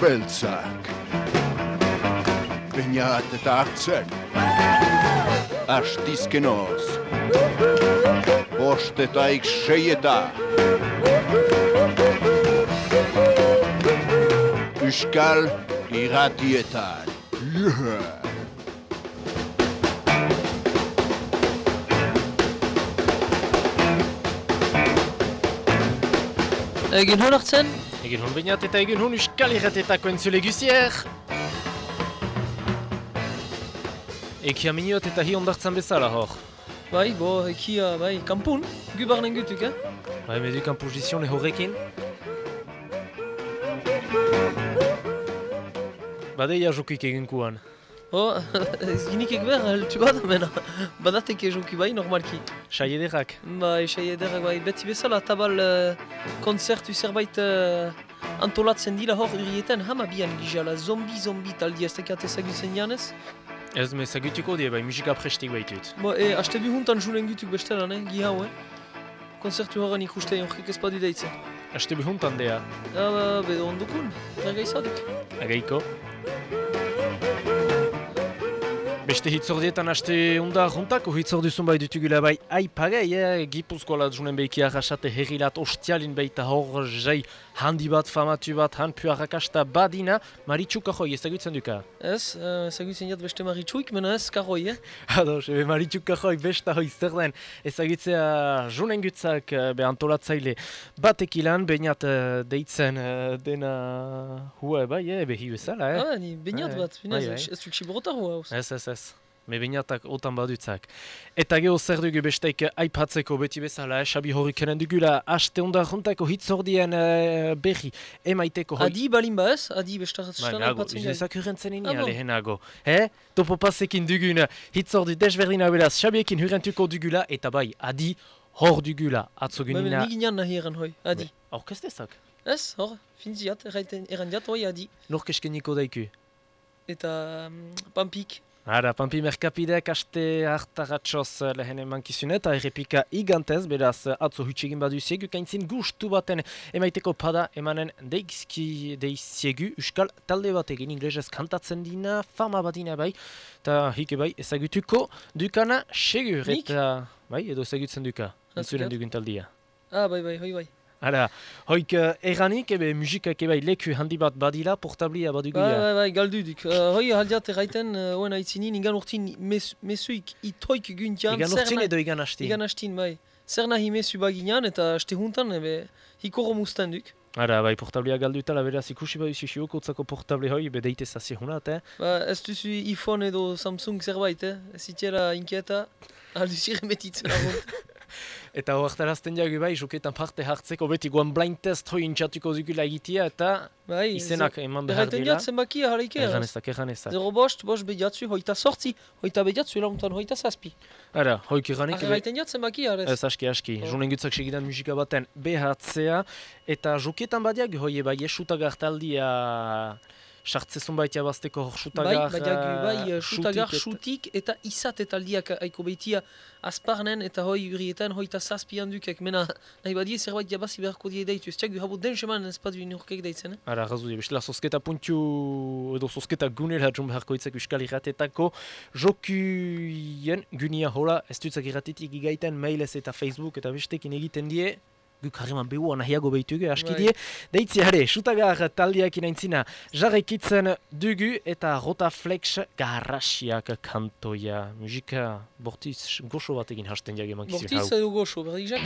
beltzak. Peinat eta hartzen. Astizkenoz. Bostetaik seieta. Euskal irratietan. Yeah. Egin hon Egin hon bainat eta egin hon Euskal Irratetako entzule guzier. Ekia miniot eta hi ondartzan bezala hor. Bai, bo, ekia, bai, kampun, gu barnen gutuk, eh? Bai, medu kampozizion horrekin. Badeia jokuik egin kuan. Oh, ez ginik ekber, heltu bat amena. Badatek ejoki bai, normalki. Sai ederrak. Bai, sai ederrak bai, beti bezala, tabal uh, konzertu zerbait uh, antolatzen dira hor urrietan, hama bian gizala, zombi-zombi taldi ez tekat ezagutzen janez. Ez me zagutuko die, bai, musika prestik baitut. Bo, e, haste bi huntan julen gutuk bestelan, eh, gi hau, eh? Konzertu horren ikuste horrek ez badu deitzen. Aste behuntan dea. Ah, ba, bedo ondukun, erga izaduk. Agaiko. Beste hitzordietan aste unda juntako hitzorduzun bai dutugula bai aipagai, eh? Gipuzkoa junen behiki arrasate herrilat ostialin baita hor jai handi bat, famatu bat, han puarrakasta badina, Maritxu Kajoi, ezagutzen duka? Ez, uh, ezagutzen jat beste Maritxuik, mena ez Kajoi, eh? Ados, ebe Maritxu Kajoi besta hoi zer den, ezagutzea junen gutzak uh, be antolatzaile batek ilan, bainat uh, deitzen uh, dena hua bai, eh, behi bezala, eh? Ah, ni bainat Bai, bat, binez, bai, bai. ez duk siborota hua. Ez, ez, ez. Me bainatak otan badutzak. Eta geho zer dugu besteik aipatzeko beti bezala, eh? Xabi horrikenen dugula, haste onda juntako hitzordien uh, berri emaiteko hoi. Adi balin ba ez, adi stan nago, aipatzen gai. izlezak urrentzen Ah, enia bon? lehenago. He? Topo pasekin dugun hitzordu desberdina beraz, Xabiekin hurrentuko dugula, eta bai, adi hor dugula, atzo Ba, gunina. nik inan nahi eran hoi, adi. Aurkestezak, Ez, hor, finziat, eran diat hoi adi. nork eskeniko daiku. Eta mm, pampik, Ara, Pampi Merkapidek aste hartaratxoz lehen emankizun eta errepika igantez, beraz atzo hutsegin badu ziegu, kaintzin gustu baten emaiteko pada emanen deizki deiziegu, Euskal talde bat egin inglesez kantatzen dina, fama badina bai, eta hike bai ezagutuko dukana segur, eta bai, edo ezagutzen duka, entzuren dugun taldia. ah, bai, bai, hoi, bai. Ara, hoik uh, erranik, ebe musikak ebai leku handi bat badila, portablia badugu Bai, ja. bai, bai, galdu duk. Uh, hoi aldiat erraiten, uh, oen aitzinin, igan urtin mes, mesuik itoik guntian, Igan urtzin edo igan hasti. Igan hastin, bai. Zer nahi mesu baginan, eta aste juntan, ebe, hikoro mustan duk. Ara, bai, portablia galduta, la beraz ikusi bai zizu kotzako portable hoi, be deite zazi hunat, eh? Ba, ez duzu iPhone edo Samsung zerbait, eh? Ez itxera inkieta, alduzi remetitzen agunt. Eta hoartarazten jagu bai, joketan parte hartzeko beti guan blind test hoi intxatuko zugula egitea, eta Bai, izenak eman behar dira. jat zenbaki harreike. Erran ezak, erran ezak. Zero bost, bost bediatzu, hoita sortzi, hoita bediatzu, launtan hoita zazpi. Ara, hoik erranik, Erraiten jat zenbaki harrez. ez aski, aski. Oh. Junen gutzak segidan musika baten behatzea, eta joketan badiak hoi bai, esutagar taldia sartzezun baitia bazteko hor Bai, sutagar... badiak, bai, xutagar, xutik xutik eta izat eta aldiak aiko behitia azparnen eta hoi urrietan hoita zazpi handukek. Mena, nahi badie zerbait jabazi beharko die deitu. Ez txagu habo den seman ez badu inurkek deitzen, eh? Ara, razu, bestela sosketa puntu edo sosketa gunela jom beharko itzak euskal irratetako jokuien gunia hola, ez dutzak irratetik igaiten mailez eta Facebook eta bestekin egiten die, guk harreman behua nahiago behitugu, aski Bai. die. Deitzi, hare, sutagar taldiak inaintzina jarraikitzen dugu eta Rotaflex garrasiak kantoia. Musika bortiz goxo bat egin hasten jage mankizun Bortiz edo goxo, berdik jak?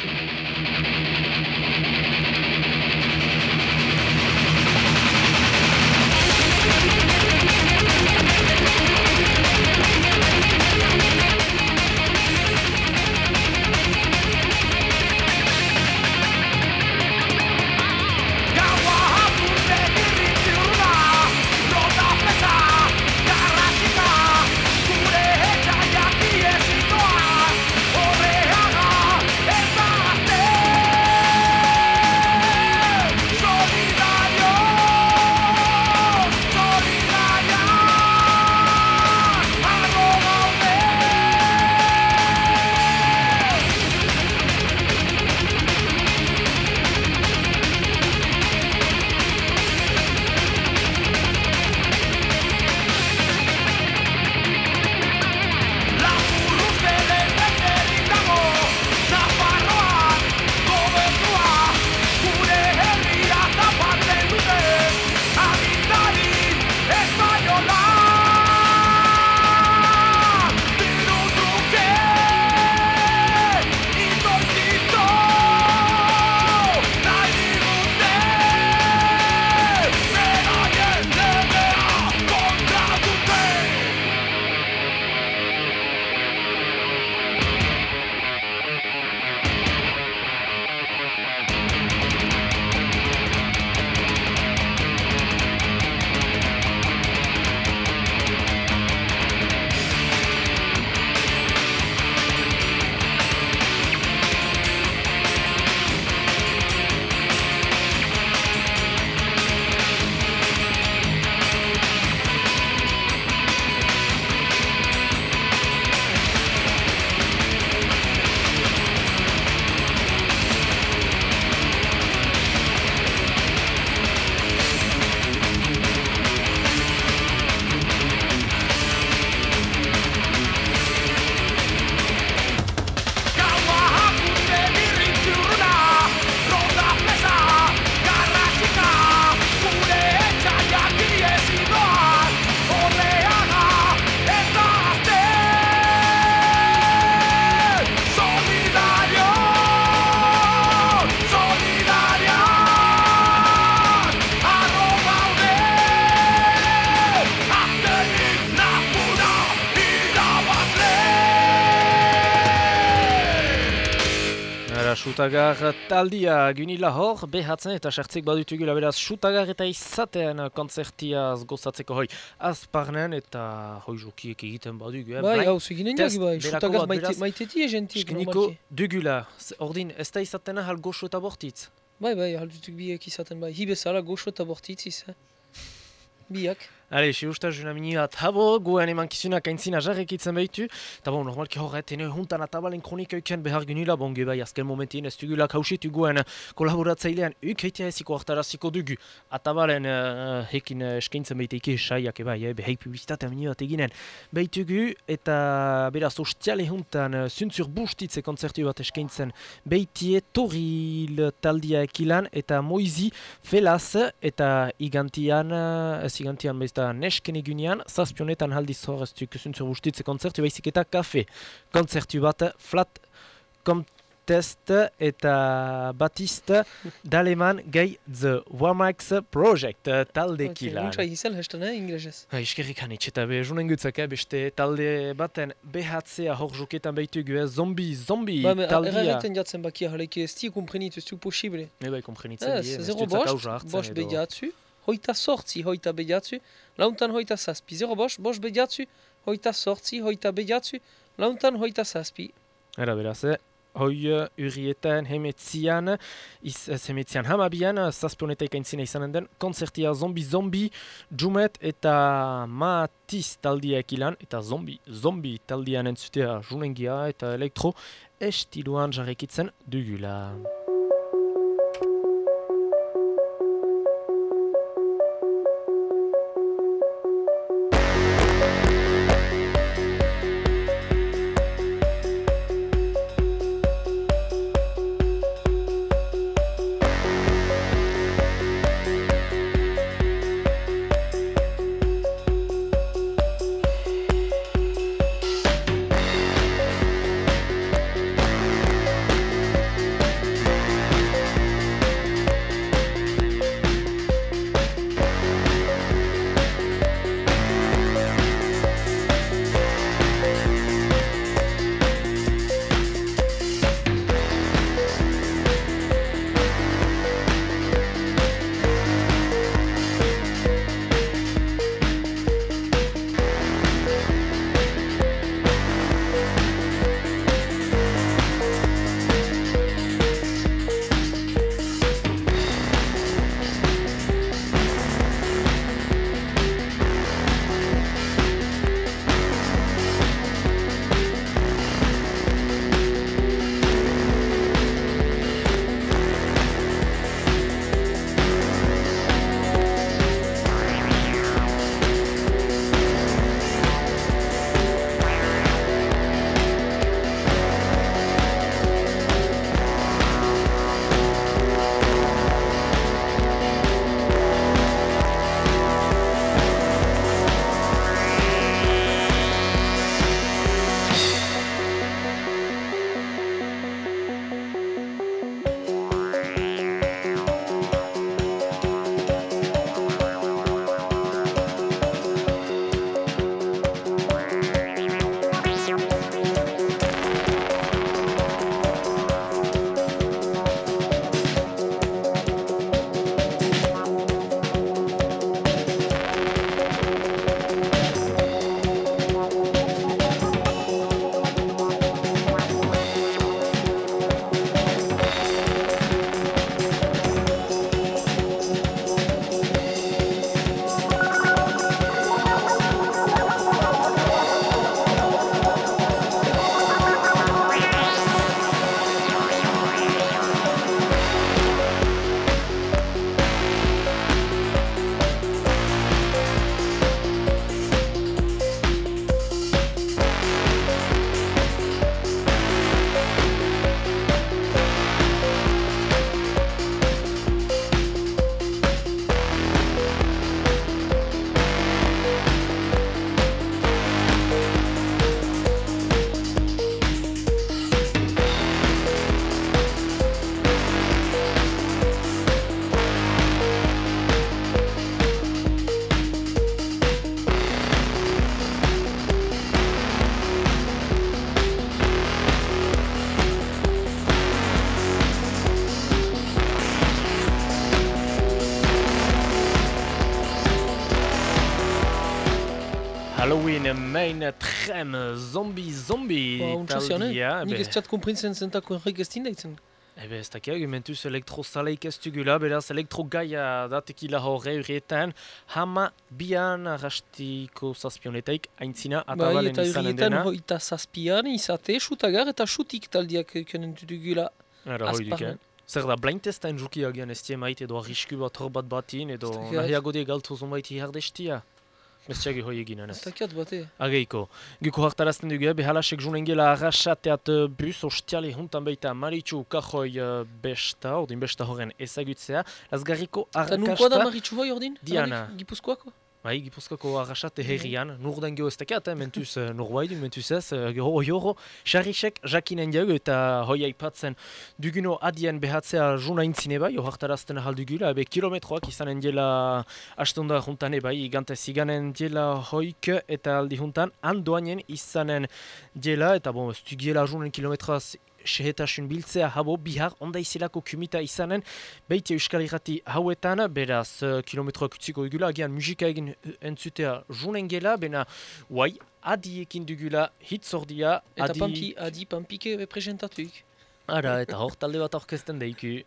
Sutagar taldia gunila hor, behatzen eta sartzik badutugula beraz Sutagar eta izatean konzertiaz gozatzeko hoi azparnen eta hoi jokiek egiten badugu. Eh? Bai, hau zuginen test jagi bai, berako Sutagar maiteti egentik, Eskeniko dugula, ordin ez da izatena hal goxo eta bortitz. Bai, bai, haldutuk biek izaten bai. Hi bezala goxo eta bortitziz, eh? Biak. Ale, si usta juna mini bat habo, goen eman kizunak aintzina jarrekitzen behitu. Eta bon, normalki horret, ene juntan atabalen kronika euken behar genila, bon, ge bai, azken momentien ez dugula kausitu goen kolaboratzailean uk heitea eziko hartaraziko dugu. Atabalen uh, hekin uh, eskaintzen behiteike saiak eba, eh, behai publizitatea mini bat eginen. Behitugu eta beraz ostiale juntan uh, zuntzur bustitze konzertu bat eskaintzen behitie toril taldia ekilan eta moizi felaz eta igantian, uh, ez igantian bezta nesken egunean, zazpionetan haldiz hor ez duk zuntzur bustitze konzertu baizik eta kafe. Bat flat contest eta batist daleman the Wamax Project uh, talde kilan. Untsa izel hestan, eh, inglesez. Ha, iskerrik hanitz eta be junen gutzak, eh, beste talde baten behatzea hor joketan behitugu, eh, zombi, zombi Ba, me, taldia. jatzen bakia, ez komprenit, ez du posible. Bai, komprenitzen Ez, bost, hartzen bost edo. Hoita sortzi, hoita bediatzu, launtan hoita zazpi. Zero bost, bost bediatzu, hoita sortzi, hoita bediatzu, launtan hoita zazpi. Era beraz, eh? Hoi uh, urrietan hemetzian, iz, ez hemetzian hamabian, uh, zazpionetak aintzina izanen den, konzertia zombi zombi, jumet eta matiz taldiak ilan, eta zombi zombi taldian entzutea junengia eta elektro estiluan jarrekitzen dugula. Main trem zombie zombie Ba, taldia, Nik ez txat komprintzen zentako enrik ez dindaitzen. Ebe ez dakia, gementuz elektrozaleik ez dugula, beraz elektrogaia datekila horre urrietan, hama bian arrastiko zazpionetaik aintzina Bai, atabalen eta izanen dena. hoita zazpian izate, sutagar eta sutik taldiak ikanen dugula. Ara, hoi dik, azparnen. eh? Zer da, blind testain juki agian ez die maite edo arrisku bat hor bat batin edo nahiago die galtu zonbait hihardestia. Bestiagi hoi eginen ez. Ez dakiat bate. Ageiko, guko hartarazten dugu, behalasek junen gela arrasateat bus ostiali juntan baita maritxu kajoi uh, besta, ordin besta horren ezagutzea, lazgarriko Eta nunkoa da arrakasta, Maritxu hoi ordin? Diana. Gipuzkoako? Bai, gipuzkako arrasate herrian, nurden geho ez dakiat, eh, mentuz uh, norbaidun, mentuz ez, uh, geho hoi horro, xarrisek jakinen diago eta hoi aipatzen duguno adien behatzea juna intzine bai, ohartarazten ahaldugula, ebe kilometroak izanen diela astonda juntan bai, gantez iganen diela hoik eta aldi juntan, handoanen izanen diela, eta bon, ez dugiela junen kilometraz sehetasun biltzea habo bihar onda izilako kumita izanen beite euskal irrati hauetan. Beraz uh, kilometroak utziko dugula agian musika egin uh, entzutea junen gela bena guai adiekin dugula hitzordia Eta adi pampi, adi pampike presentatuik. ara eta hor talde bat orkesten deiku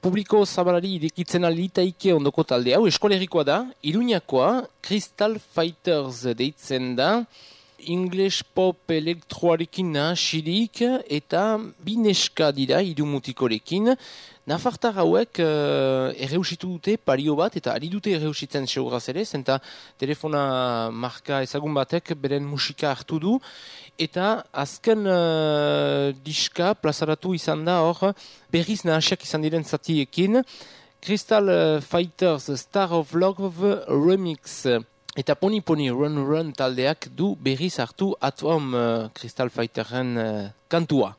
Publiko zabalari irekitzen alitaike ondoko talde hau eskolerikoa da, Iruñakoa Crystal Fighters deitzen da, English pop elektroarekin nahasirik eta bineska dira irumutikorekin. Nafartar hauek uh, erreusitu dute pario bat eta ari dute erreusitzen seuraz ere, zenta telefona marka ezagun batek beren musika hartu du, eta azken uh, diska plazaratu izan da hor berriz nahasiak izan diren zatiekin, Crystal uh, Fighters Star of Love Remix eta Pony Pony Run Run taldeak du berriz hartu Atom uh, Crystal Fighterren uh, kantua.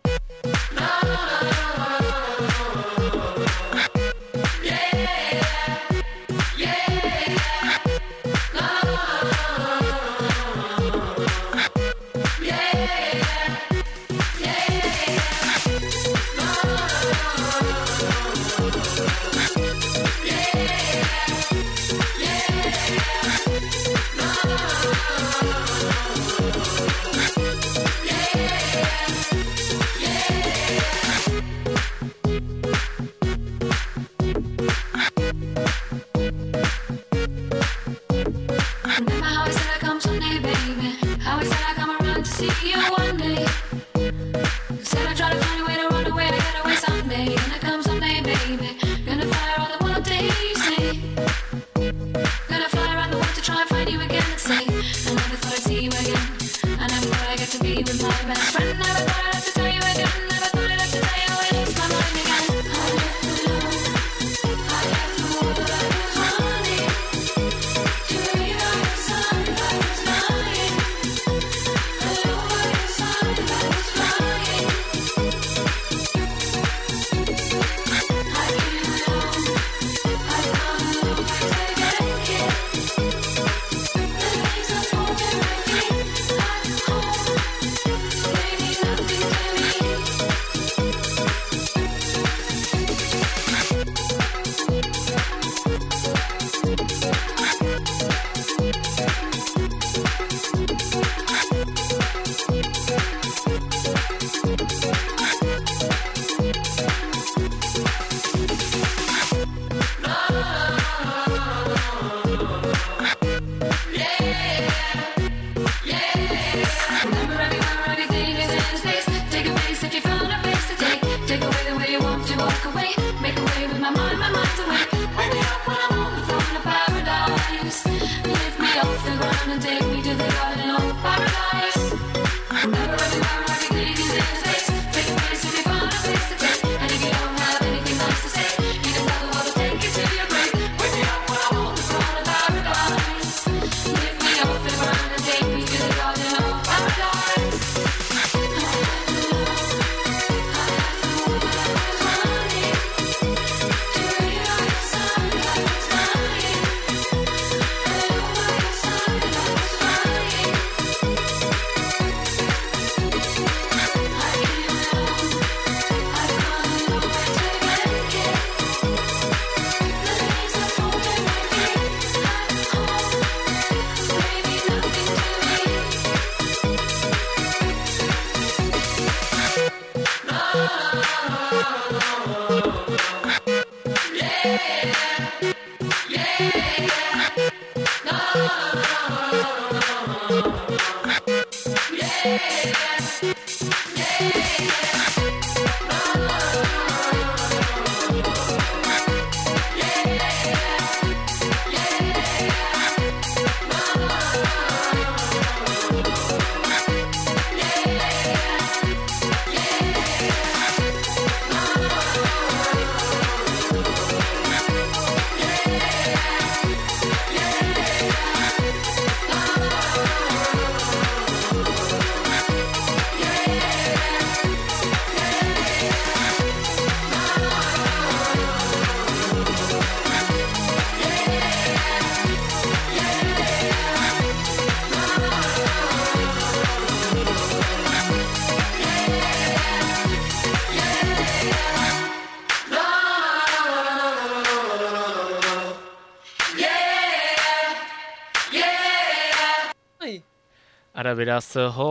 Ara beraz, hor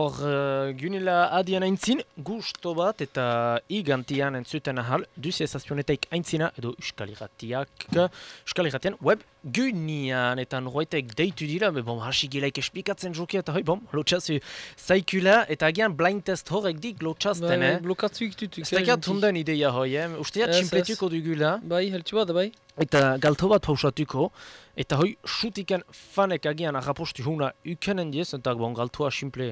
uh, gunila adian aintzin, gusto bat eta igantian entzuten ahal, duzia zazpionetaik aintzina edo Euskal Irratiak, Euskal Irratian web gunian eta norroitek deitu dira, be bom, hasi gilaik esplikatzen jokia eta hoi, bom, lotxazu zaikula eta agian blind test horrek dik lotxazten, eh? Blokatzu iktutuk. Ez hunden ideia hoi, eh? Ustea Ez, ez. tximpetuko dugula. Bai, heltsu bat, bai. Eta galto bat pausatuko, eta hoi sutiken fanek agian arrapostu huna ukenen diez, eta bon, galtoa simple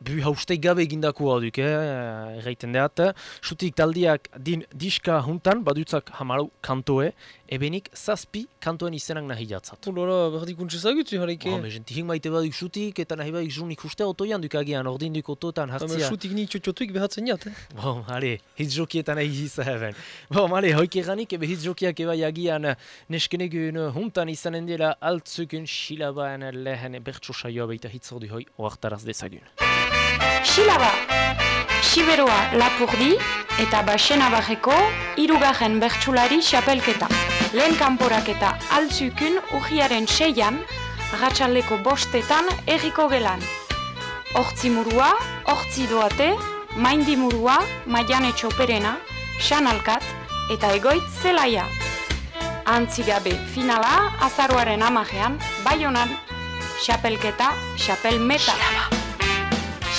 bu haustei gabe egindakoa duk, eh, erraiten deat. Sutik taldiak din diska huntan, badutzak hamalau kantoe, ebenik zazpi kantoen izenak nahi jatzat. Ulora, berdikuntze zagutzu jarrike. Oh, me tihik maite baduk sutik, eta nahi baduk zun ikuste otoian duk agian, ordin duk ototan hartzia. sutik ni txotxotuik behatzen jat, eh? Bon, ale, hitz jokietan nahi izahen. Bon, ale, hoik eranik, ebe hitz jokiak eba jagian neskenegun huntan izanen dela altzukun silabaen lehen bertso saioa baita hitz ordu hoi oartaraz dezagun. Silaba, Siberoa Lapurdi eta Baxenabarreko hirugarren bertsulari xapelketa. Lehen kanporaketa altzukun urriaren seian, ratxaldeko bostetan erriko gelan. Hortzi murua, hortzi doate, maindi murua, maiane txoperena, sanalkat eta egoitz zelaia. Antzigabe finala azaruaren amajean, baionan, xapelketa, xapel meta.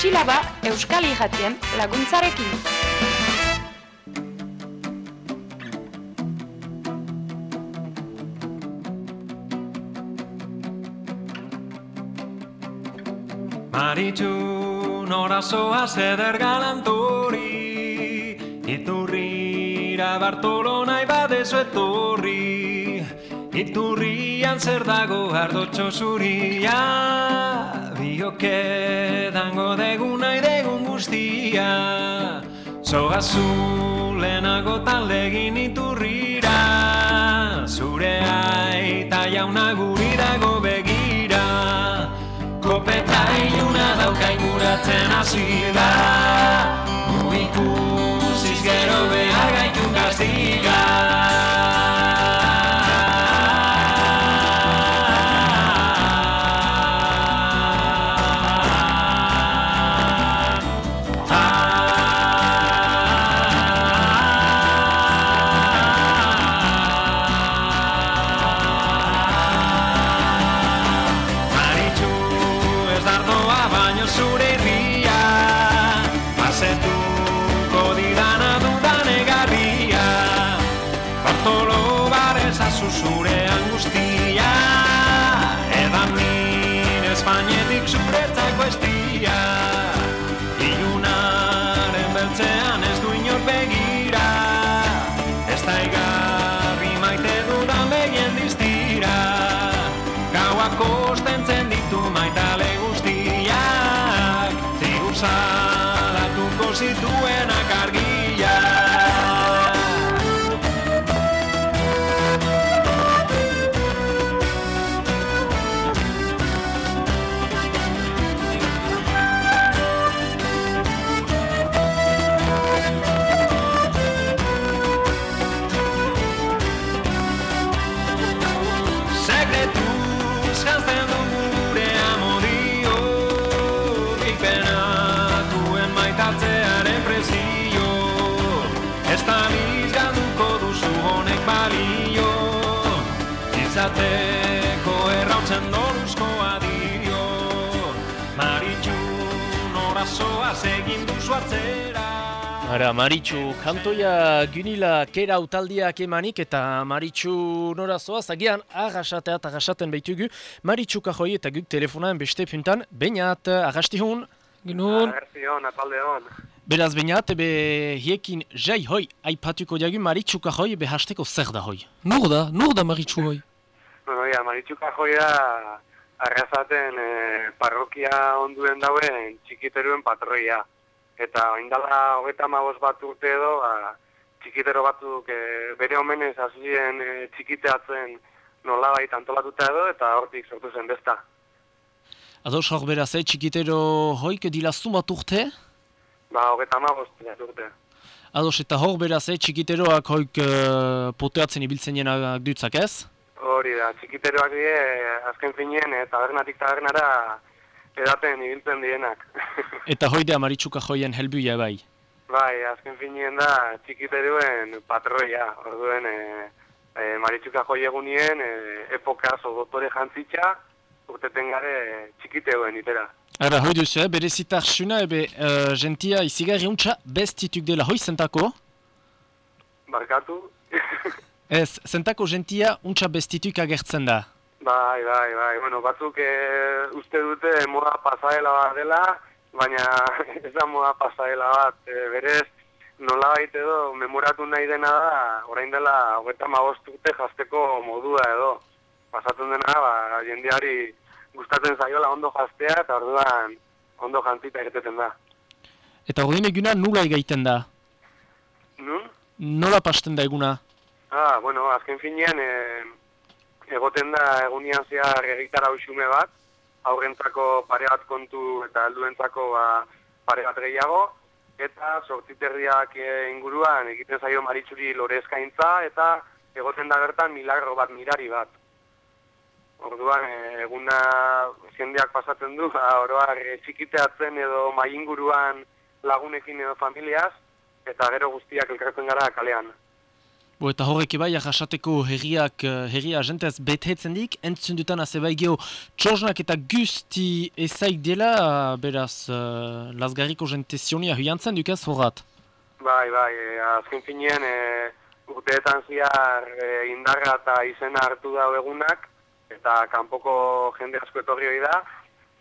Silaba Euskal Irratien laguntzarekin. Maritxu norazoa zeder galantori Iturrira Bartolo nahi etorri Iturrian zer dago ardotxo zuria? Bioke dango degun nahi degun guztia. Zogazu lehenago taldegin iturrira. Zure aita jauna guri dago begira. Kopeta iluna dauka inguratzen hasi da egin duzu atzera Ara, Maritxu, kantoia gunila kera utaldiak emanik eta Maritxu norazoaz, agian agasatea eta agasaten behitugu. Maritxu kajoi eta guk telefonaen beste puntan, bainat, agasti hun. Ginun, apalde hon. Beraz bainat, ebe hiekin jai hoi aipatuko diagu Maritxu kajoi ebe hasteko zer da hoi. nur da, nur da maritxu hoi. Bueno, ja, Maritxuka joia arrazaten eh, parrokia onduen dauen txikiteruen patroia. Eta oindala hogeta amabos bat urte edo, ba, txikitero batzuk eh, bere omenez hasien eh, txikiteatzen nolabait antolatuta edo, eta hortik sortu zen besta. Ados hor beraz, eh, txikitero hoik dilaztu bat urte? Ba, hogeta amabos urte. Ados eta hor beraz, eh, txikiteroak hoik uh, poteatzen ibiltzen jenak dutzak ez? Hori da, txikiteroak die, azken finien, eh, tabernatik tabernara edaten ibiltzen dienak. Eta hoidea maritxuka joien helbuia bai. bai, azken finien da txikiteruen patroia, orduen e, e, maritxuka joi egunien e, epoka dotore jantzitxa, urteten gare txikiteuen itera. Ara, hoi duzu, eh? berezitar suna, ebe, uh, gentia izigarri untxa bestituk dela hoi zentako? Barkatu? Ez, zentako gentia untxa bestituk agertzen da. Bai, bai, bai, bueno, batzuk e, uste dute moda pasaela bat dela, baina ez da moda pasaela bat, e, berez, nola baita edo, memoratu nahi dena da, orain dela, hogeita magostute jazteko modua edo. Pasatzen dena, ba, jendeari gustatzen zaiola ondo jaztea, eta orduan ondo jantzita egiteten da. Eta ordin eguna nula egaiten da. Nun? Nola pasten da eguna? Ah, bueno, azken finean, e, egoten da egunian zehar egitara usume bat, aurrentzako pare bat kontu eta helduentzako ba, pare bat gehiago, eta sortziterriak e, inguruan egiten zaio maritzuri lore eskaintza, eta egoten da bertan milagro bat mirari bat. Orduan, e, eguna jendeak pasatzen du, ba, oroar e, txikiteatzen edo mai inguruan lagunekin edo familiaz, eta gero guztiak elkartzen gara kalean. Bo, eta horrek bai, jasateko herriak, eh, herria jentez betetzen dik, entzun dutan azebai geho, txosnak eta guzti ezaik dela, beraz, uh, lasgarriko jente zionia huiantzen dukaz horrat. Bai, bai, e, azken finean e, urteetan ziar e, indarra eta izena hartu da egunak, eta kanpoko jende asko etorri hori da,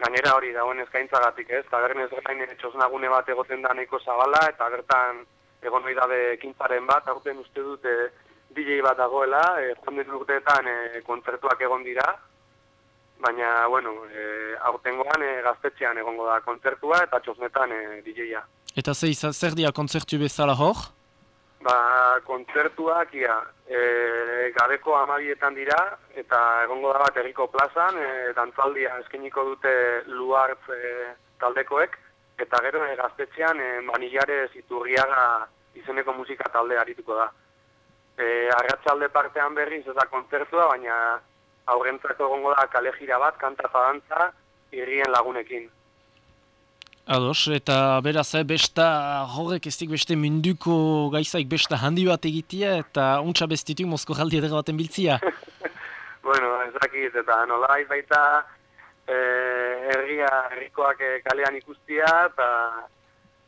gainera hori dagoen eskaintzagatik ez, eta berren ez gain txosnagune bat egoten da nahiko zabala, eta bertan egon hori dabe ekintzaren bat, aurten uste dut e, DJ bat dagoela, e, joan ditu urteetan e, kontzertuak egon dira, baina, bueno, e, aurtengoan e, gaztetxean egongo da kontzertua eta txosnetan e, DJ-a. Eta ze, iza- zer dia kontzertu bezala hor? Ba, kontzertuak, ia, e, gabeko amabietan dira, eta egongo da bat herriko plazan, e, dantzaldia eskeniko dute luartz e, taldekoek, eta gero e, gaztetxean e, manilare ziturriaga izeneko musika talde arituko da. E, arratsalde partean berriz ez da kontzertua, baina aurrentzako egongo da kale jira bat, kanta eta dantza, irrien lagunekin. Ados, eta beraz, eh, besta horrek ez dik beste munduko gaizaik besta handi bat egitea, eta untxa bestituk Mosko jaldi edera baten biltzia. Bueno, ez dakit, eta nolabait baita e, herria, herrikoak e, kalean ikustia, eta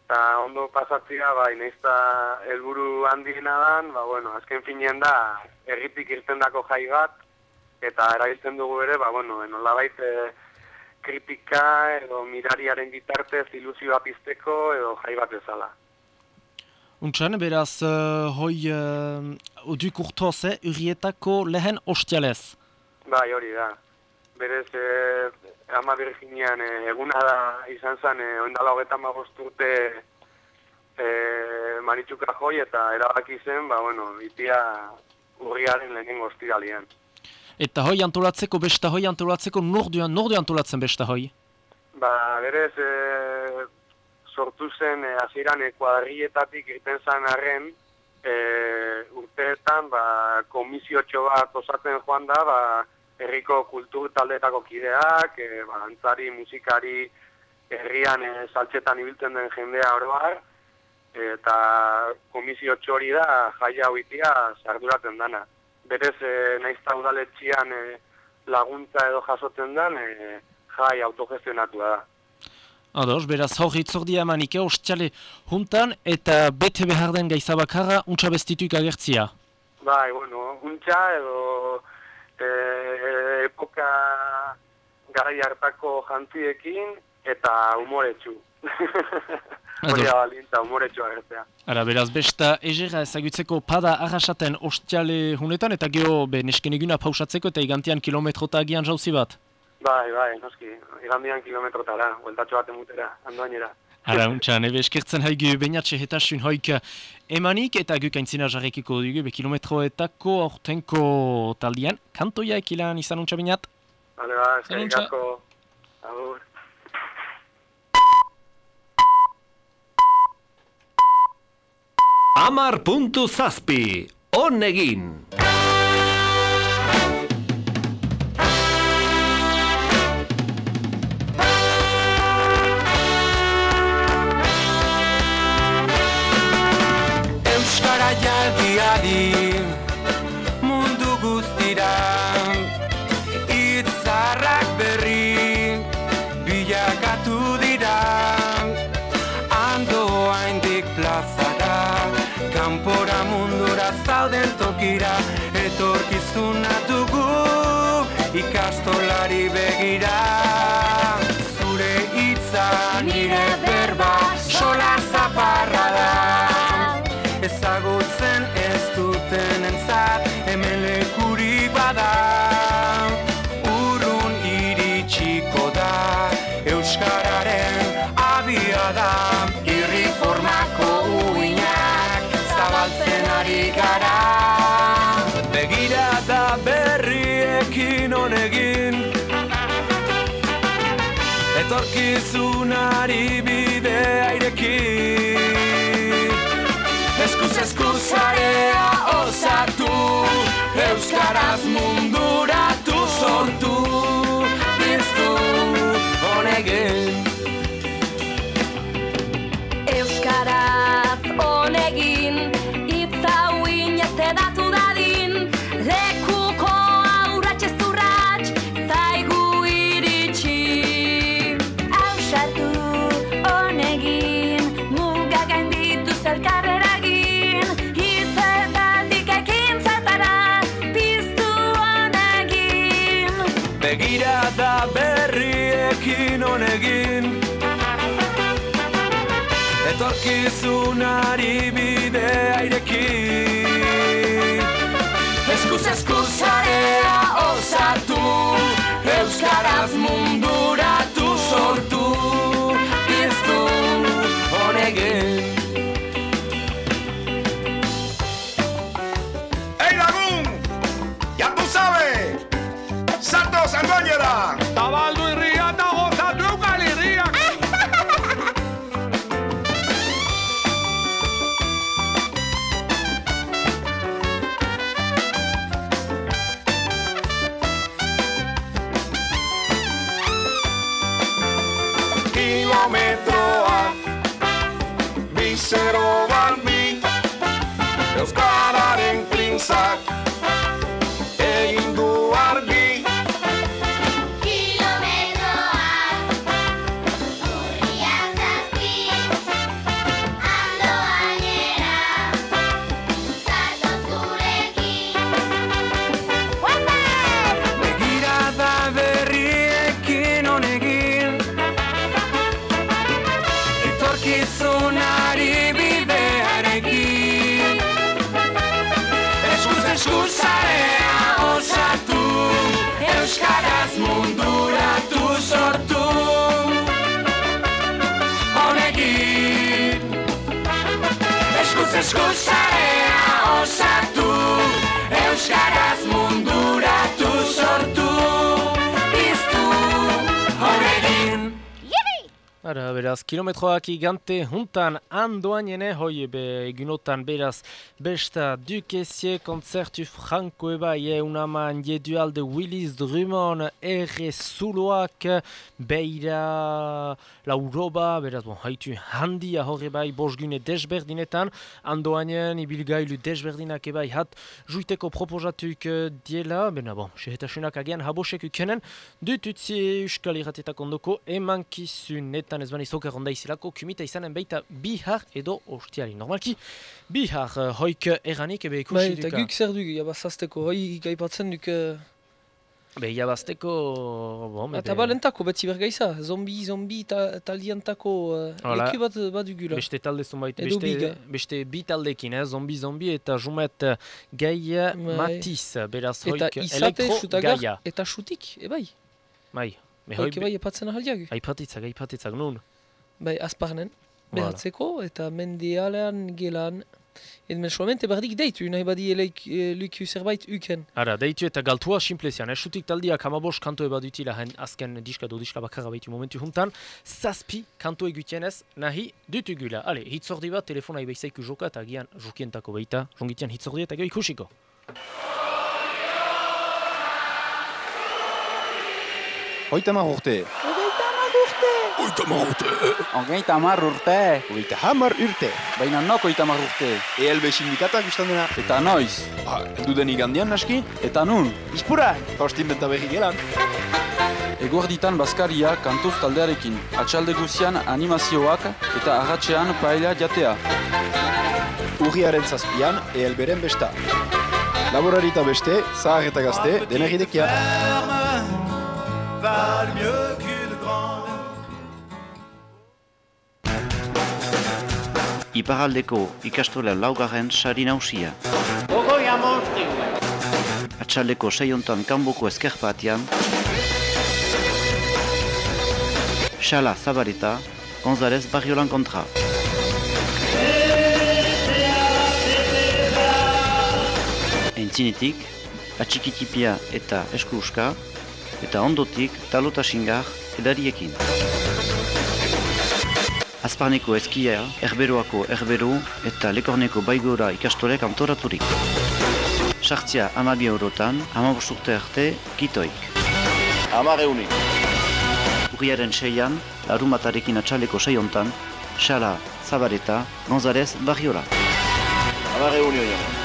eta ondo pasatzea, bai, nahizta helburu handiena dan, ba, bueno, azken finean da, herritik irten dako jai bat, eta erabiltzen dugu ere, ba, bueno, nolabait e, kritika edo mirariaren bitartez ilusioa pizteko edo jai bat bezala. Untxan, beraz, uh, hoi uh, uduk urtoz, eh, urrietako lehen ostialez. Bai, hori da. Berez, eh, ama Virginian eh, eguna da izan zen, eh, oindala hogeta urte eh, maritxuka joi eta erabaki zen, ba, bueno, itia urriaren lehenengo ostiralian. Eta hoi antolatzeko, besta hoi antolatzeko, norduan, nordu antolatzen besta hoi. Ba, berez, e, sortu zen e, hasieran e, kuadrietatik irten zen arren, e, urteetan ba, komisiotxo bat osatzen joan da, ba, herriko kultur taldeetako kideak, e, ba, antzari, musikari, herrian e, saltxetan ibiltzen den jendea oroar, eta komisio txori da jaia huitia sarduratzen dana. Berez, e, naizta udaletxian e, laguntza edo jasotzen dan, e, jai autogestionatua da. Ados, beraz, hor hitzordia emanik, ostiale juntan, eta bete behar den gaizabakarra, untxa bestituik agertzia. Bai, bueno, untxa edo e, epoka garai hartako jantziekin eta umoretsu. Hori da balintza, umoretsu agertzea. Ara, beraz, besta egera ezagutzeko pada arrasaten ostiale hunetan, eta geho, be, nesken eguna pausatzeko eta igantian kilometrota agian jauzi bat. Bai, bai, noski, igandian kilometrotara, hueltatxo bat emutera, andoainera. Ara, untxa, nebe eskertzen haigu bainatxe hetasun hoik emanik, eta guk aintzina jarrekiko dugu, be kilometroetako aurtenko taldian, kantoia ekilan izan untxa bainat. Bale, ba, eskerrik Anuntza. asko. Agur. Amar puntu zazpi, on egin. Etorkizunari bidea ireki. Eskuz eskuzarea osatu Euskaraz munduratu berriekin honegin Etorkizunari bidea ireki Eskuz eskuzarea osatu Euskaraz munduratu sortu Piztu honegin ¡Ey, Lagún! ¡Ya tú sabes! ¡Santos Angoñera! Eskuz eskuzarea osatu Euskaraz munduratu Ara, beraz, kilometroak igante juntan andoan jene, hoi be, beraz, besta dukezie franko eba, unaman Willis Drummond, erre beira lauroba, beraz, bon, haitu handia horre bai, bosgune desberdinetan, ibilgailu desberdinak ebai hat, juiteko proposatuk eh, diela, bena, bon, sehetasunak agian habosek ukenen, dututzi irratetak ondoko, ez bani zoker onda izilako, kumita izanen baita bihar edo ostiali. Normalki, bihar eh, hoik eranik ebe Bai, ikusi eta duka. guk zer duk, jabazazteko, hoi gaipatzen duk... eh, Be, jabazteko, bon, Eta balentako beti bergaiza, zombi, zombi ta, taldiantako uh, Hala. leku bat badugula. Beste talde zunbait, Edo beste, biga. beste bi taldekin, eh? zombi zombi eta jumet eh, gaia Bai. matiz, beraz Eta hoik izate, elektro gaia. eta sutik, ebai. Bai, me Hoik ebai epatzen ahaldiak. Aipatitzak, aipatitzak, nun? Bai, azparnen, Voilà. behatzeko, eta mendealean gelan. Edmen solamente berdik deitu, nahi badi eleik eh, lukiu zerbait uken. Ara, deitu eta galtua simplezian, esutik taldiak hamabos kanto eba dutila hen azken diska do diska bakarra baitu momentu juntan, zazpi kanto egutienez nahi dutugula. Ale, hitzordi bat, telefona ibeizaiku joka eta agian jokientako baita, jongitian hitzordi eta gero ikusiko. Hogeita hamar urte. Oita urte! Hogeita hamar urte. Hogeita hamar urte. Baina nok hogeita hamar urte. ELB sindikatak ustan dena. Eta noiz. Ba, heldu den igandian naski. Eta nun. Ispura! Faustin benta berri gelan. Eguerditan Baskaria kantuz taldearekin. Atxalde guzian animazioak eta arratxean paella jatea. Urriaren zazpian, ELBren besta. Laborarita beste, zahar eta gazte, denegidekia. Valent mieux qu'une grande. Iparraldeko ikastola laugarren sari nausia. Ogoia monstri Atxaldeko seiontan kanboko ezkerpatian. Xala Zabarita, González Barriolan kontra. Entzinetik, atxikitipia eta eskuruska, eta ondotik talota xingar edariekin. Azparneko eskia, erberoako erbero eta lekorneko baigora ikastolek antoraturik. Sartzia amabi eurotan, amabosurte arte, kitoik. Amar euni. Urriaren seian, arumatarekin atxaleko seiontan, Xala, Zabareta, González, Barriola. Amar oian.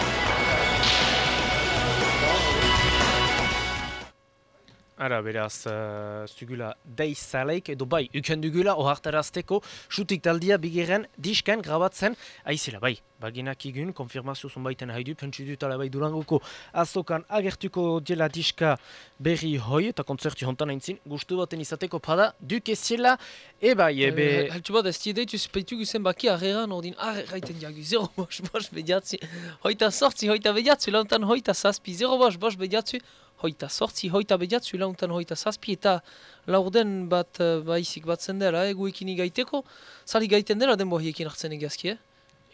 Ara, beraz, uh, zugula deizaleik, edo bai, uken dugula, ohartarazteko, sutik taldia bigeren disken grabatzen, aizela, bai, baginak igun, konfirmazio zunbaiten haidu, pentsu dutala bai durangoko azokan agertuko dela diska berri hoi, eta kontzertu hontan aintzin, gustu baten izateko pada, duk eziela, e bai, ebe... Haltsu bat, ez dideitu speitu guzen baki arreran ordin arre gaiten jagu, 0 bos, bos bediatzi, hoita sortzi, hoita bediatzi, launtan hoita zazpi, 0 bos, bos bediatzi, hoita sortzi, hoita bediatzi, launtan hoita zazpi, eta laurden bat uh, baizik batzen dela, eh, guekin igaiteko, zari gaiten dela denbo hiekin hartzen egazki, eh?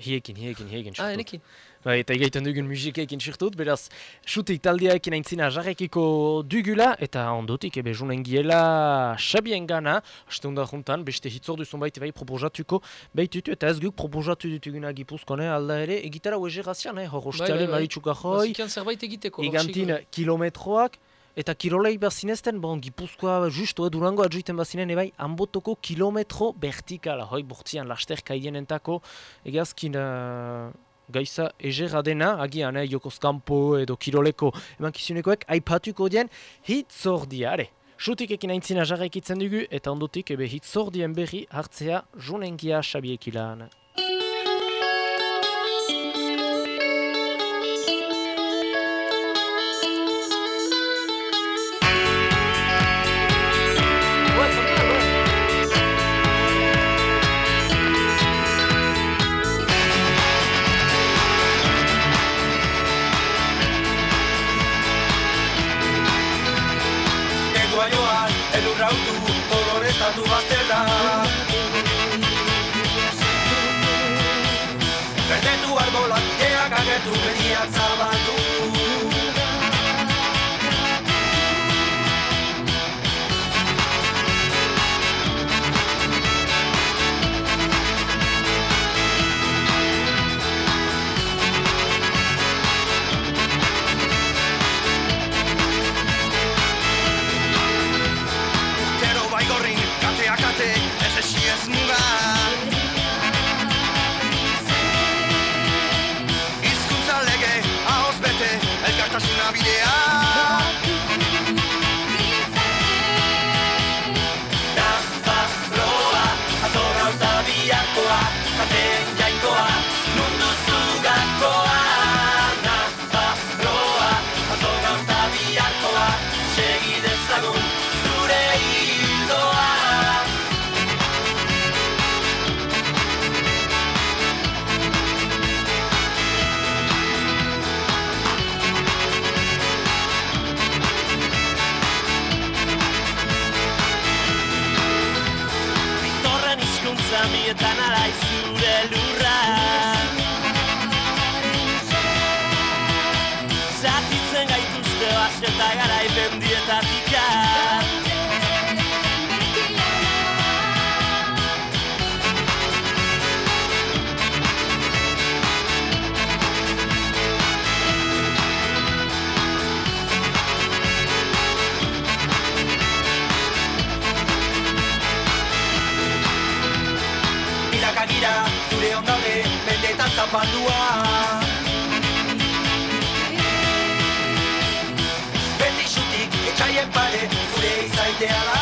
Hiekin, hiekin, hiekin, Ah, enekin. Bai, eta egaiten dugun musikekin surtut, beraz, sutik taldiaekin aintzina jarrekiko dugula, eta ondotik, ebe, junen giela Xabien gana, haste hunda juntan, beste hitzordu zunbait bai proposatuko, behitutu, eta ez guk proposatu dituguna gipuzkone, alda ere, egitara ueze razian, eh, hor ostiale, maritxuka joi, Bazikian zerbait egiteko. sigur. kilometroak, eta kirolei bazinezten, bon, gipuzkoa justo, eh, durango adjuiten bazinen, ebai, hanbotoko kilometro vertikala, hoi, bortzian, laster kaienentako, egazkin, uh, gaiza egerra dena, agian, eh, jokoz kanpo edo kiroleko emankizunekoek, aipatuko dien hitzordia, are. Sutikekin aintzina jarraikitzen dugu, eta ondotik, ebe hitzordien berri hartzea junengia xabiekilan. Garaipen zure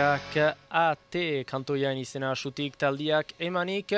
Kateak AT kantoian izena asutik taldiak emanik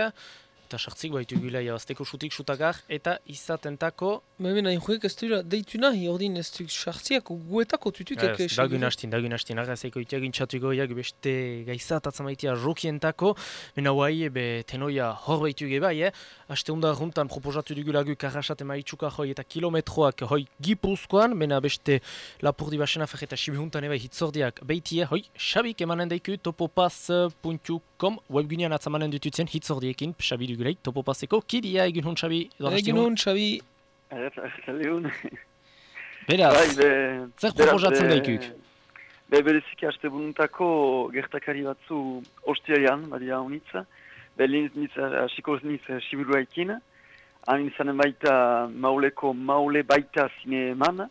eta sartzik baitu gula jabazteko sutik sutagar eta izatentako... Hemen nahi joek ez dira deitu nahi, ordin ez duk sartziak guetako tutuk eke dagun hastin, dagun hastin, agazeiko itiak intxatuko jak beste gaizat atzamaitia rokientako, mena guai, ebe tenoia hor baitu bai, eh? Aste hunda runtan proposatu dugulagu karrasat ema itxuka hoi eta kilometroak hoi gipuzkoan, mena beste lapurdi basena fer eta sibihuntan eba hitzordiak beitie, hoi, xabik emanen daiku topopaz.com webgunean atzamanen dututzen hitzordiekin, xabi dugulei, topopazeko, kidia egin hon xabi? Egin hon xabi? Beraz, Bai, be, zer proposatzen daikuk? Be, bereziki haste buruntako gertakari batzu ostiaian, badia honitza. Be, niz, hasiko niz sibiruaikin. Han izanen baita mauleko maule baita zine eman.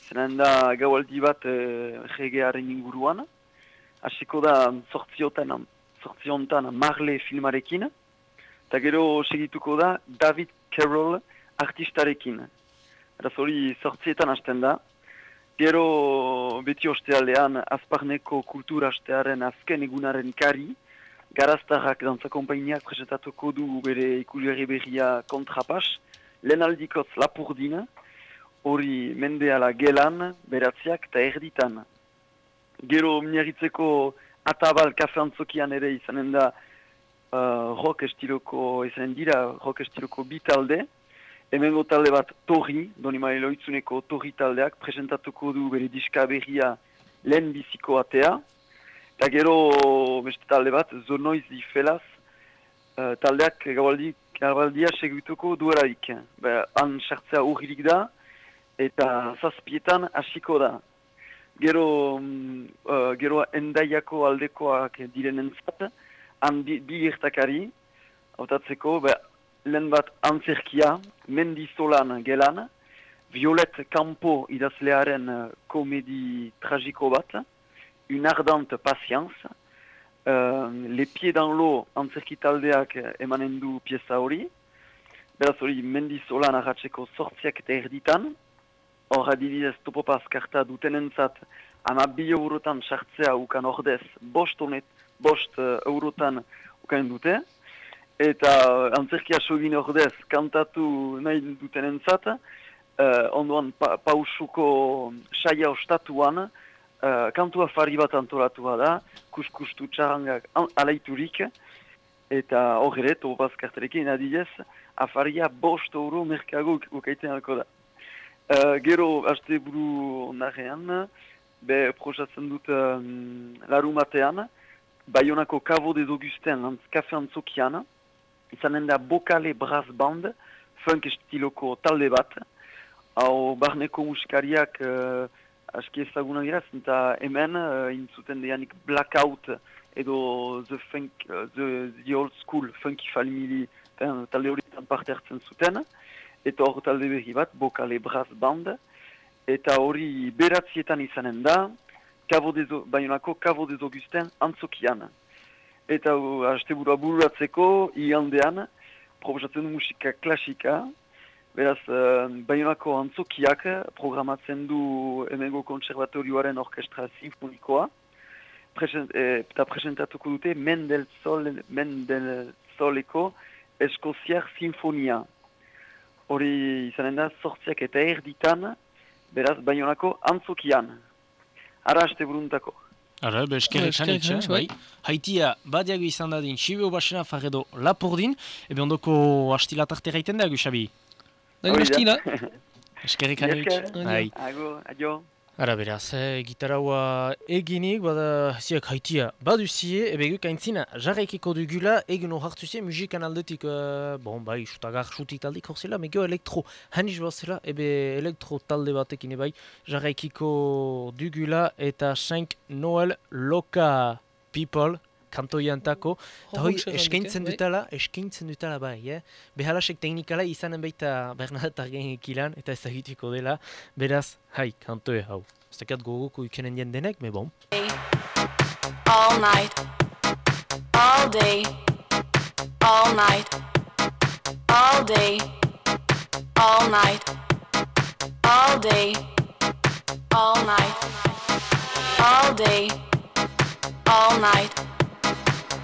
Izanen da gaualdi bat eh, regearen inguruan. Hasiko da sortziotan, sortziontan Marle filmarekin. Eta gero segituko da David Carroll artistarekin. Eraz hori sortzietan hasten da. Gero beti ostealdean Azparneko kulturastearen azken egunaren kari, Garaztarrak dantza konpainiak presentatuko du bere ikuliari berria kontrapas, lehen aldikotz lapurdin, hori mendeala gelan, beratziak eta erditan. Gero miarritzeko atabal kafe antzokian ere izanen da uh, rock estiloko, izanen dira rock estiloko bi talde, Hemengo talde bat Torri, Doni Maile Oitzuneko Torri taldeak presentatuko du bere diska berria lehen biziko atea. Eta gero beste talde bat, Zonoiz di Felaz, uh, taldeak gabaldi, gabaldia segituko duerarik. Be, han sartzea urririk da, eta zazpietan hasiko da. Gero, mm, uh, gero endaiako aldekoak direnentzat, han bi, bi gertakari, hautatzeko, be, lehen bat antzerkia, mendizolan gelan, Violet Campo idazlearen uh, komedi tragiko bat, Une ardente patience, uh, Les pieds dans l'eau antzerki taldeak eh, emanen du pieza hori, beraz hori mendizolan arratseko sortziak eta erditan, hor adibidez topopaz karta dutenentzat, ama bi eurotan sartzea ukan ordez, bost bost uh, eurotan ukan dute, eta uh, antzerkia sogin ordez kantatu nahi dutenentzat, uh, ondoan pa, pausuko saia ostatuan, uh, kantu afari bat antolatua da, kuskustu txarangak an- alaiturik, eta hor ere, topaz karterekin adidez, afaria bost euro merkago ukaiten alko da. Uh, gero, haste buru ondarean, be prosatzen dut um, larumatean, Bayonako Cavo des Augustin antz kafe antzokian, izanen da Bokale Brass Band, funk estiloko talde bat, hau barneko musikariak uh, aski ezaguna dira, eta hemen uh, intzuten deanik Blackout edo The, funk, uh, the, the Old School Funky Family ten, talde horietan parte hartzen zuten, eta hor talde berri bat, Bokale Brass Band, eta hori beratzietan izanen da, Cabo des, O- Bayonako Cabo des Augustin antzokian. Eta uh, asteburua bururatzeko, igandean, proposatzen musika klasika, beraz, uh, Bayonako antzokiak programatzen du emengo konservatorioaren orkestra sinfonikoa, Presen, eh, eta presentatuko dute Mendelssohn, Mendelsoleko Eskoziar Sinfonia. Hori izanen da, sortziak eta erditan, beraz, Bayonako antzokian. Ara aste buruntako. Ara, be, eskerrik Eskerrik sanitz, sanitz, bai. bai. Haitia, badiago izan dadin, Sibio Basena farredo lapurdin, ebe ondoko astila tarte gaiten da, Xabi? Dago astila. Eskerrik sanitz. Bai. Ago, adio. Ara beraz, eh, gitaraua eginik, bada ziak haitia baduzie, ebe guk aintzina jarraikiko dugula, egin hor hartu zie, musikan aldetik, eh, bon, bai, sutagar, suti taldik hor zela, megio elektro, haniz bazela, ebe elektro talde batekin ebai, jarraikiko dugula, eta 5 Noel Loka People, kantoiantako, eta hoi eskaintzen bai. dutala, eskaintzen dutala bai, eh? Behalasek teknikala izanen baita Bernadette Argenik ilan, eta ezagituko dela, beraz, hai, kantoe hau. Ez dakat gogoko ikenen jendenek, me bon. all night, all day, all night, all day, all night, all day, all night, all day, all night,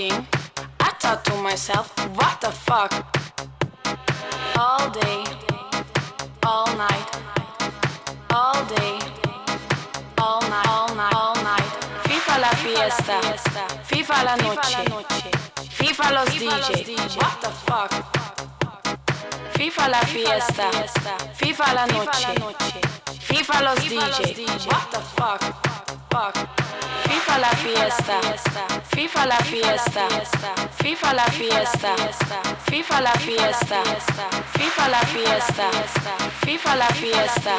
Partying, I thought to myself, what the fuck? All day, all night, all day, all night, all night, all night. FIFA la fiesta, FIFA la noche, FIFA los DJ. What the fuck? FIFA la fiesta, FIFA la noche, FIFA los DJ. What the fuck? Fuck. FIFA la fiesta, FIFA la fiesta, FIFA la fiesta, FIFA la fiesta, FIFA la fiesta, FIFA la fiesta,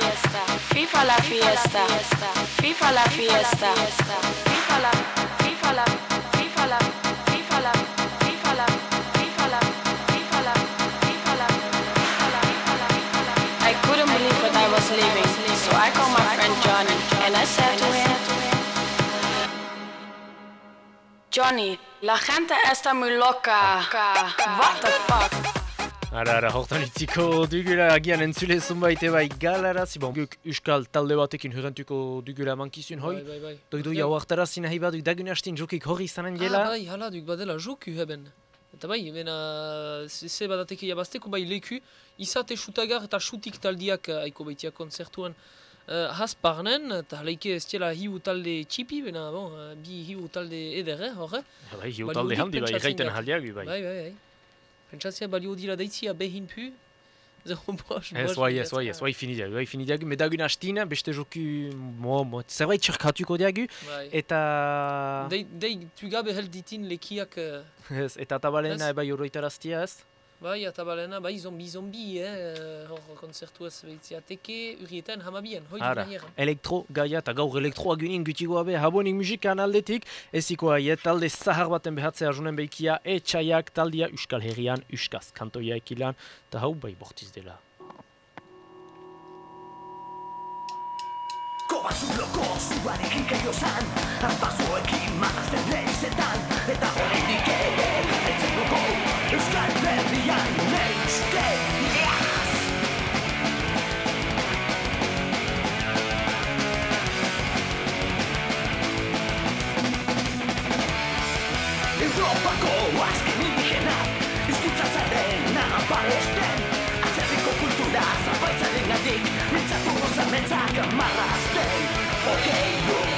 FIFA la fiesta, FIFA la fiesta, FIFA la, FIFA la, FIFA la, FIFA la, FIFA la, FIFA la, FIFA la, FIFA la, I couldn't believe what I was living, so I Johnny, la gente está muy loca. What the fuck? Ara, ara, hortan itziko dugula agian entzule zunbait bai galara, zibon guk euskal talde batekin hurrentuko dugula mankizun hoi. Bai, bai, bai. Doido jau hartarazi nahi badu dagun hastin jokik hori izanen jela. Ah, bai, hala, duk badela joku heben. Eta bai, hemen, uh, ze badateke jabazteko, bai leku, izate xutagar eta xutik taldiak uh, aiko baitia konzertuan uh, hasparnen, eta leike ez dela hiu talde txipi, bena, bon, uh, bi hiu talde ederre, horre. Bai, hiu talde handi bai, da. aldiagu bai. Bai, bai, bai. Pentsatzea balio dira daitzia behin pu, zero bos, Ez bai, ez bai, ez bai finidiagu, bai finidiagu, medagun hastin, beste joku, mo, mo, zerbait txerkatuko diagu, Bai. eta... Dei, dei, tugabe helditin lekiak, uh, Ez, eta tabalena bai oroitaraztia ez. Bai, eta balena, bai, zombi, zombi, eh, hor konzertu ez behitziateke, urrietan hamabien, hoi Ara, elektro gaia eta gaur elektroa gynin gutigoa be habonik musikan aldetik, eziko aie talde zahar baten behatzea junen behikia etxaiak taldia Euskal Herrian Euskaz kantoia ekilan, eta hau bai bortiz dela. Kobazuloko zuarekin kaiozan Arpazuekin mazten leizetan Eta horreinik ere dugu Euskal Yeah, we stay. Yeah. Izor pakol aski kultura, hoitzak egin nahi. Lezako oso metade kamarastei. Okay.